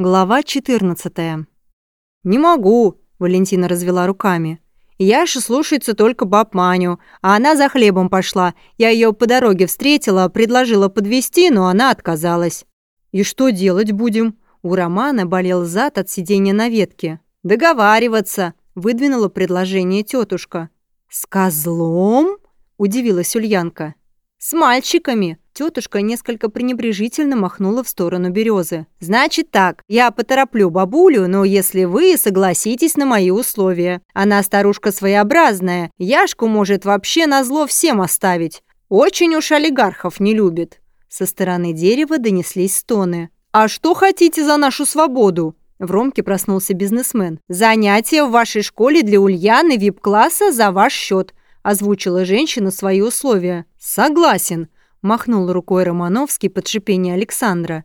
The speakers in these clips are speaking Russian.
Глава 14. «Не могу», — Валентина развела руками. «Яша слушается только баб Маню, а она за хлебом пошла. Я ее по дороге встретила, предложила подвезти, но она отказалась». «И что делать будем?» У Романа болел зад от сидения на ветке. «Договариваться», — выдвинула предложение тетушка. «С козлом?» — удивилась Ульянка. «С мальчиками!» Тетушка несколько пренебрежительно махнула в сторону березы. «Значит так, я потороплю бабулю, но если вы согласитесь на мои условия. Она старушка своеобразная, Яшку может вообще на зло всем оставить. Очень уж олигархов не любит». Со стороны дерева донеслись стоны. «А что хотите за нашу свободу?» В Ромке проснулся бизнесмен. «Занятия в вашей школе для Ульяны вип-класса за ваш счет озвучила женщина свои условия. «Согласен», – махнул рукой Романовский под шипение Александра.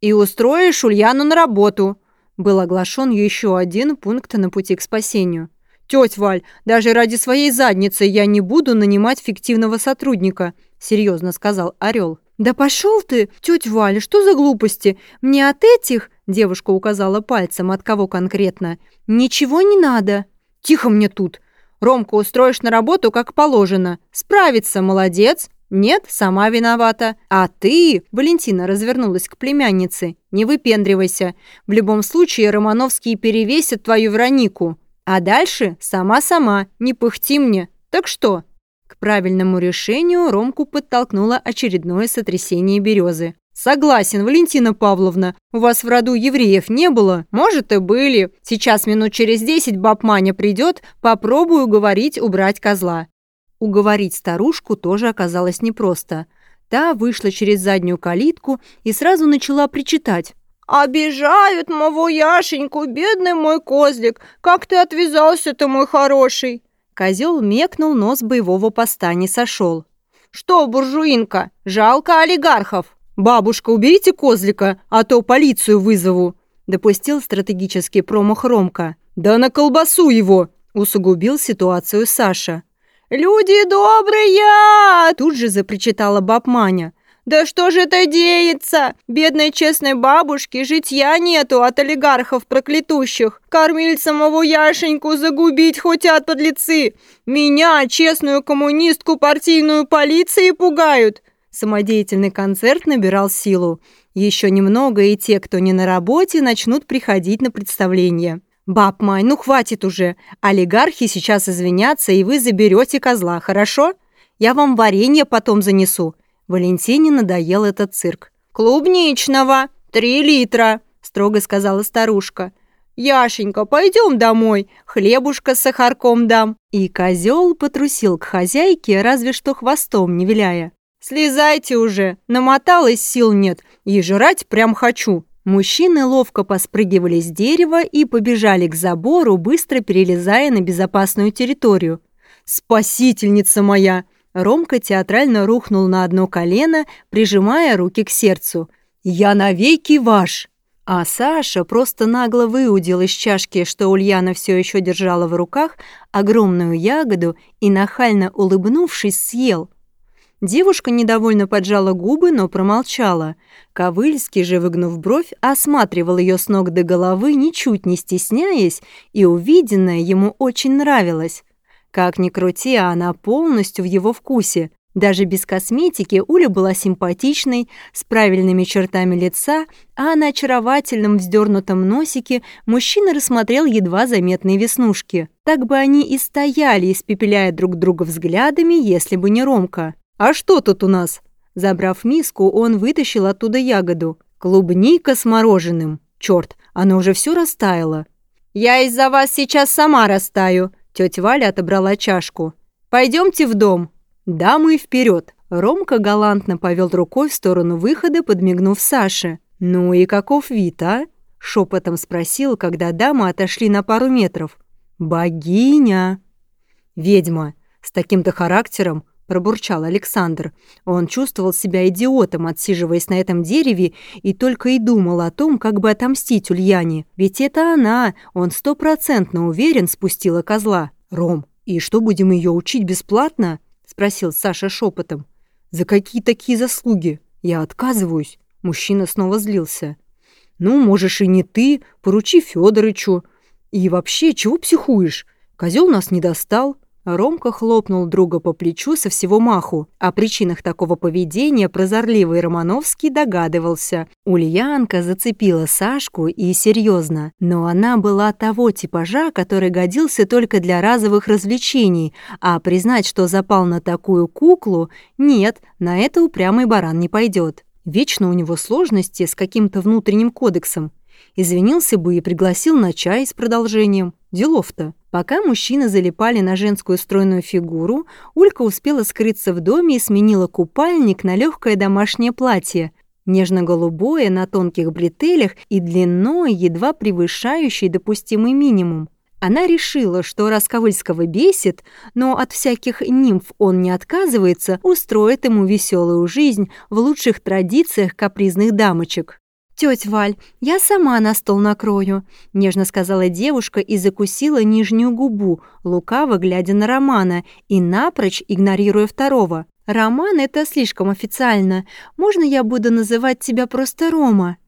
«И устроишь Ульяну на работу», – был оглашен еще один пункт на пути к спасению. «Тетя Валь, даже ради своей задницы я не буду нанимать фиктивного сотрудника», – серьезно сказал Орел. «Да пошел ты, тетя Валя, что за глупости? Мне от этих...» – девушка указала пальцем, от кого конкретно. «Ничего не надо». «Тихо мне тут!» Ромку устроишь на работу, как положено. Справится, молодец. Нет, сама виновата. А ты, Валентина развернулась к племяннице, не выпендривайся. В любом случае Романовские перевесят твою Веронику. А дальше сама-сама, не пыхти мне. Так что? К правильному решению Ромку подтолкнуло очередное сотрясение березы. «Согласен, Валентина Павловна. У вас в роду евреев не было? Может, и были. Сейчас минут через десять баб Маня придет, попробую уговорить убрать козла». Уговорить старушку тоже оказалось непросто. Та вышла через заднюю калитку и сразу начала причитать. «Обижают моего Яшеньку, бедный мой козлик! Как ты отвязался-то, мой хороший!» Козел мекнул, но с боевого поста не сошел. «Что, буржуинка, жалко олигархов?» «Бабушка, уберите козлика, а то полицию вызову!» Допустил стратегический промах Ромка. «Да на колбасу его!» Усугубил ситуацию Саша. «Люди добрые!» Тут же запричитала баб Маня. «Да что же это деется? Бедной честной бабушке житья нету от олигархов проклятущих. Кормильца моего Яшеньку загубить хотят подлецы. Меня, честную коммунистку, партийную полиции пугают. Самодеятельный концерт набирал силу. Еще немного, и те, кто не на работе, начнут приходить на представление. «Баб Май, ну хватит уже. Олигархи сейчас извинятся, и вы заберете козла, хорошо? Я вам варенье потом занесу». Валентине надоел этот цирк. «Клубничного! Три литра!» – строго сказала старушка. «Яшенька, пойдем домой, хлебушка с сахарком дам». И козел потрусил к хозяйке, разве что хвостом не виляя. «Слезайте уже! Намоталась, сил нет, и жрать прям хочу!» Мужчины ловко поспрыгивали с дерева и побежали к забору, быстро перелезая на безопасную территорию. «Спасительница моя!» Ромка театрально рухнул на одно колено, прижимая руки к сердцу. «Я навеки ваш!» А Саша просто нагло выудил из чашки, что Ульяна все еще держала в руках, огромную ягоду и, нахально улыбнувшись, съел – Девушка недовольно поджала губы, но промолчала. Ковыльский же, выгнув бровь, осматривал ее с ног до головы, ничуть не стесняясь, и увиденное ему очень нравилось. Как ни крути, она полностью в его вкусе. Даже без косметики Уля была симпатичной, с правильными чертами лица, а на очаровательном вздернутом носике мужчина рассмотрел едва заметные веснушки. Так бы они и стояли, испепеляя друг друга взглядами, если бы не Ромка. «А что тут у нас?» Забрав миску, он вытащил оттуда ягоду. Клубника с мороженым. Черт, оно уже все растаяло. «Я из-за вас сейчас сама растаю», — тетя Валя отобрала чашку. «Пойдемте в дом». «Дамы вперед!» Ромка галантно повел рукой в сторону выхода, подмигнув Саше. «Ну и каков вид, а?» — шепотом спросил, когда дамы отошли на пару метров. «Богиня!» «Ведьма! С таким-то характером пробурчал Александр. Он чувствовал себя идиотом, отсиживаясь на этом дереве, и только и думал о том, как бы отомстить Ульяне. Ведь это она, он стопроцентно уверен, спустила козла. «Ром, и что, будем ее учить бесплатно?» – спросил Саша шепотом. «За какие такие заслуги? Я отказываюсь». Мужчина снова злился. Ну, можешь и не ты, поручи Федорычу. И вообще, чего психуешь? Козел нас не достал. Ромка хлопнул друга по плечу со всего маху. О причинах такого поведения прозорливый Романовский догадывался. Ульянка зацепила Сашку и серьезно, но она была того типажа, который годился только для разовых развлечений, а признать, что запал на такую куклу, нет, на это упрямый баран не пойдет. Вечно у него сложности с каким-то внутренним кодексом. Извинился бы и пригласил на чай с продолжением. Делов-то. Пока мужчины залипали на женскую стройную фигуру, Улька успела скрыться в доме и сменила купальник на легкое домашнее платье, нежно-голубое, на тонких бретелях и длиной, едва превышающей допустимый минимум. Она решила, что раз Ковыльского бесит, но от всяких нимф он не отказывается, устроит ему веселую жизнь в лучших традициях капризных дамочек. «Тёть Валь, я сама на стол накрою», — нежно сказала девушка и закусила нижнюю губу, лукаво глядя на Романа и напрочь игнорируя второго. «Роман — это слишком официально. Можно я буду называть тебя просто Рома?»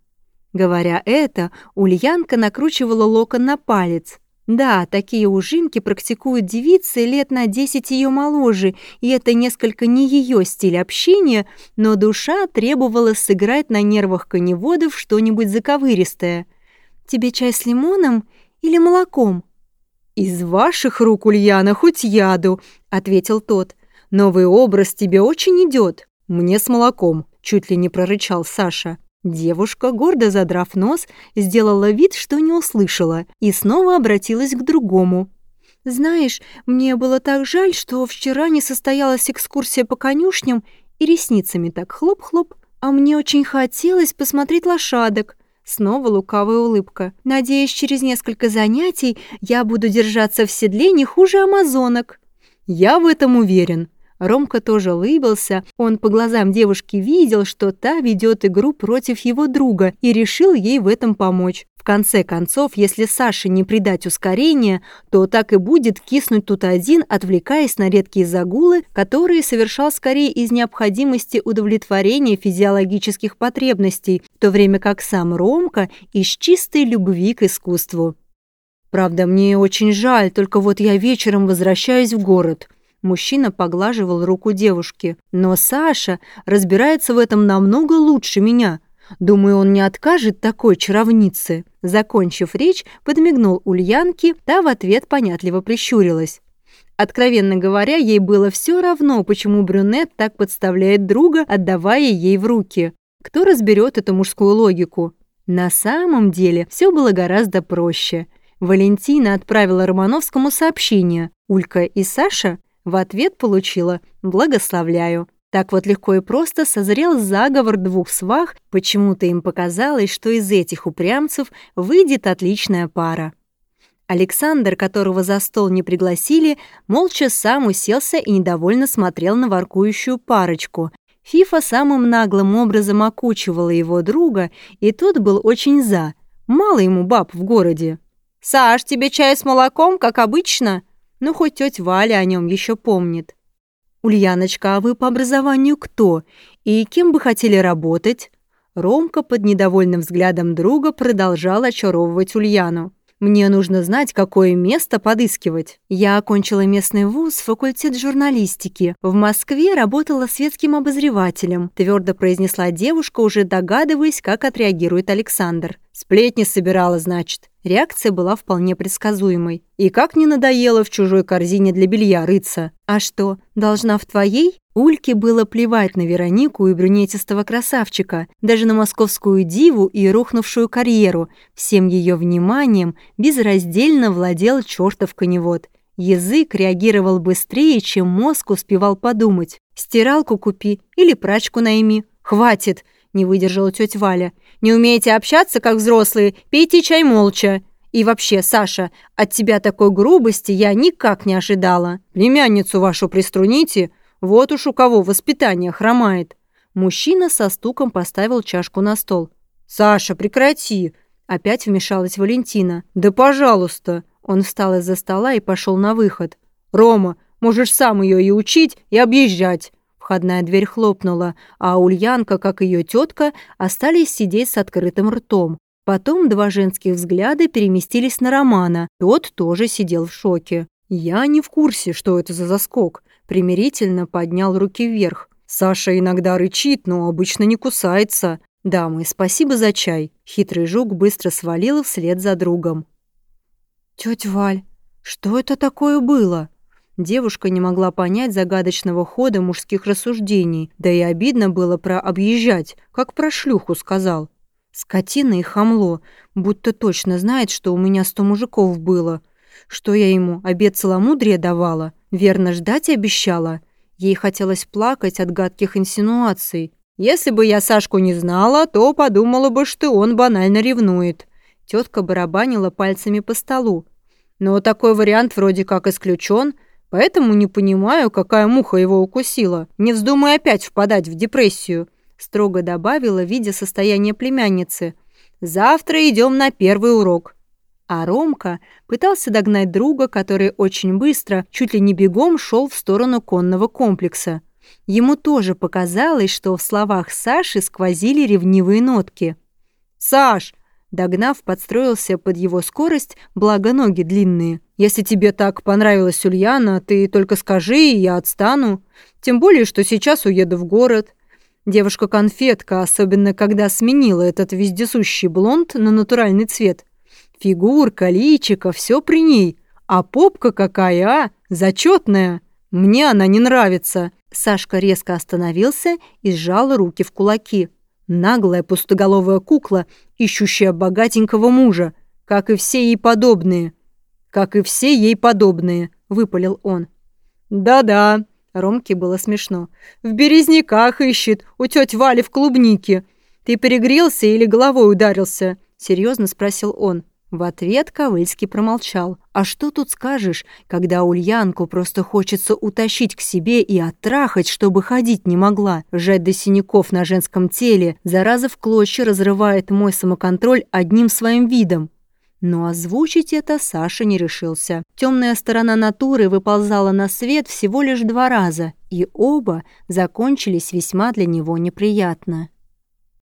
Говоря это, Ульянка накручивала локон на палец. Да, такие ужимки практикуют девицы лет на 10 ее моложе, и это несколько не ее стиль общения, но душа требовала сыграть на нервах коневодов что-нибудь заковыристое. «Тебе чай с лимоном или молоком?» «Из ваших рук, Ульяна, хоть яду», — ответил тот. «Новый образ тебе очень идет. Мне с молоком», — чуть ли не прорычал Саша. Девушка, гордо задрав нос, сделала вид, что не услышала, и снова обратилась к другому. «Знаешь, мне было так жаль, что вчера не состоялась экскурсия по конюшням, и ресницами так хлоп-хлоп, а мне очень хотелось посмотреть лошадок». Снова лукавая улыбка. «Надеюсь, через несколько занятий я буду держаться в седле не хуже амазонок». «Я в этом уверен», Ромка тоже улыбился, он по глазам девушки видел, что та ведет игру против его друга и решил ей в этом помочь. В конце концов, если Саше не придать ускорения, то так и будет киснуть тут один, отвлекаясь на редкие загулы, которые совершал скорее из необходимости удовлетворения физиологических потребностей, в то время как сам Ромка из чистой любви к искусству. «Правда, мне очень жаль, только вот я вечером возвращаюсь в город», Мужчина поглаживал руку девушки. «Но Саша разбирается в этом намного лучше меня. Думаю, он не откажет такой чаровнице». Закончив речь, подмигнул Ульянке, та в ответ понятливо прищурилась. Откровенно говоря, ей было все равно, почему брюнет так подставляет друга, отдавая ей в руки. Кто разберет эту мужскую логику? На самом деле все было гораздо проще. Валентина отправила Романовскому сообщение. Улька и Саша в ответ получила «благословляю». Так вот легко и просто созрел заговор двух свах, почему-то им показалось, что из этих упрямцев выйдет отличная пара. Александр, которого за стол не пригласили, молча сам уселся и недовольно смотрел на воркующую парочку. Фифа самым наглым образом окучивала его друга, и тот был очень за. Мало ему баб в городе. «Саш, тебе чай с молоком, как обычно?» Ну, хоть тетя Валя о нем еще помнит. «Ульяночка, а вы по образованию кто? И кем бы хотели работать?» Ромка под недовольным взглядом друга продолжал очаровывать Ульяну. Мне нужно знать, какое место подыскивать. Я окончила местный вуз, факультет журналистики. В Москве работала светским обозревателем, твердо произнесла девушка, уже догадываясь, как отреагирует Александр. Сплетни собирала, значит. Реакция была вполне предсказуемой. И как не надоело в чужой корзине для белья рыться. А что, должна в твоей? Ульке было плевать на Веронику и брюнетистого красавчика, даже на московскую диву и рухнувшую карьеру. Всем ее вниманием безраздельно владел чертов коневод. Язык реагировал быстрее, чем мозг успевал подумать. «Стиралку купи или прачку найми. Хватит!» – не выдержала тетя Валя. «Не умеете общаться, как взрослые? Пейте чай молча!» И вообще, Саша, от тебя такой грубости я никак не ожидала. Племянницу вашу приструните, вот уж у кого воспитание хромает. Мужчина со стуком поставил чашку на стол. «Саша, прекрати!» Опять вмешалась Валентина. «Да пожалуйста!» Он встал из-за стола и пошел на выход. «Рома, можешь сам ее и учить, и объезжать!» Входная дверь хлопнула, а Ульянка, как ее тетка, остались сидеть с открытым ртом. Потом два женских взгляда переместились на Романа. Тот тоже сидел в шоке. «Я не в курсе, что это за заскок», — примирительно поднял руки вверх. «Саша иногда рычит, но обычно не кусается. Дамы, спасибо за чай». Хитрый жук быстро свалил вслед за другом. «Тётя Валь, что это такое было?» Девушка не могла понять загадочного хода мужских рассуждений, да и обидно было про объезжать, как про шлюху сказал. Скотина и хамло, будто точно знает, что у меня сто мужиков было. Что я ему, обед целомудрия давала? Верно ждать обещала? Ей хотелось плакать от гадких инсинуаций. Если бы я Сашку не знала, то подумала бы, что он банально ревнует. Тетка барабанила пальцами по столу. Но такой вариант вроде как исключен, поэтому не понимаю, какая муха его укусила. Не вздумай опять впадать в депрессию строго добавила, видя состояние племянницы. «Завтра идем на первый урок». А Ромка пытался догнать друга, который очень быстро, чуть ли не бегом, шел в сторону конного комплекса. Ему тоже показалось, что в словах Саши сквозили ревнивые нотки. «Саш!» Догнав, подстроился под его скорость, благо ноги длинные. «Если тебе так понравилась Ульяна, ты только скажи, и я отстану. Тем более, что сейчас уеду в город. Девушка-конфетка, особенно когда сменила этот вездесущий блонд на натуральный цвет. Фигурка, личика, все при ней. А попка какая, а? Зачетная. Мне она не нравится. Сашка резко остановился и сжал руки в кулаки. Наглая пустоголовая кукла, ищущая богатенького мужа, как и все ей подобные. Как и все ей подобные, выпалил он. Да-да, Ромке было смешно. «В березняках ищет, у тети Вали в клубнике. Ты перегрелся или головой ударился?» — серьезно спросил он. В ответ Ковыльский промолчал. «А что тут скажешь, когда Ульянку просто хочется утащить к себе и оттрахать, чтобы ходить не могла? Жать до синяков на женском теле, зараза в клочья разрывает мой самоконтроль одним своим видом. Но озвучить это Саша не решился. Темная сторона натуры выползала на свет всего лишь два раза, и оба закончились весьма для него неприятно.